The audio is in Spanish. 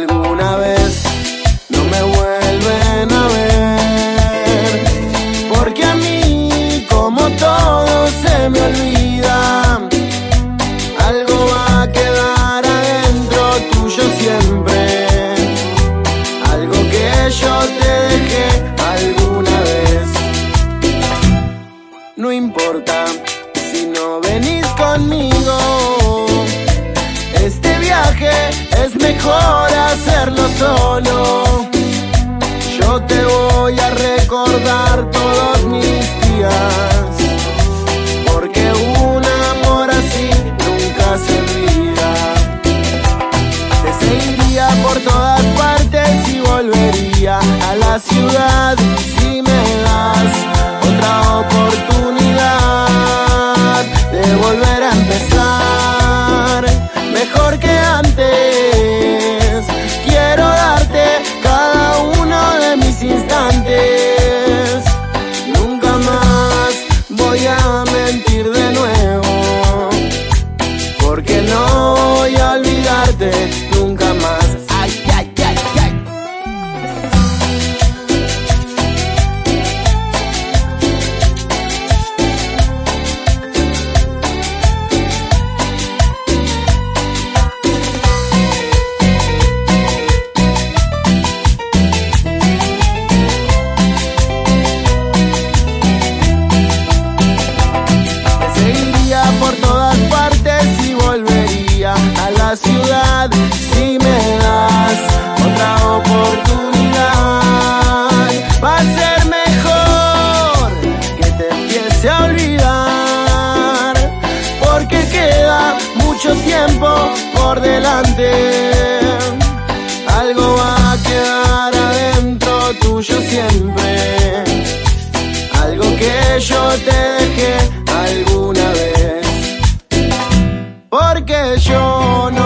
alguna vez no me vuelven a ver. Porque a mí, como todo, se me olvida. Algo va a quedar adentro tuyo siempre. Algo que yo te dejé alguna vez. No importa si no venís conmigo. Este viaje es mejor hacerlo solo. Yo te voy a recordar todos mis días, porque un amor así nunca se olvida. Te seguiría por todas partes y volvería a la ciudad si me das otra oportunidad. Porque no mucho tiempo por delante. Algo va a quedar adentro tuyo siempre. Algo que yo te dejé alguna vez. Porque yo no.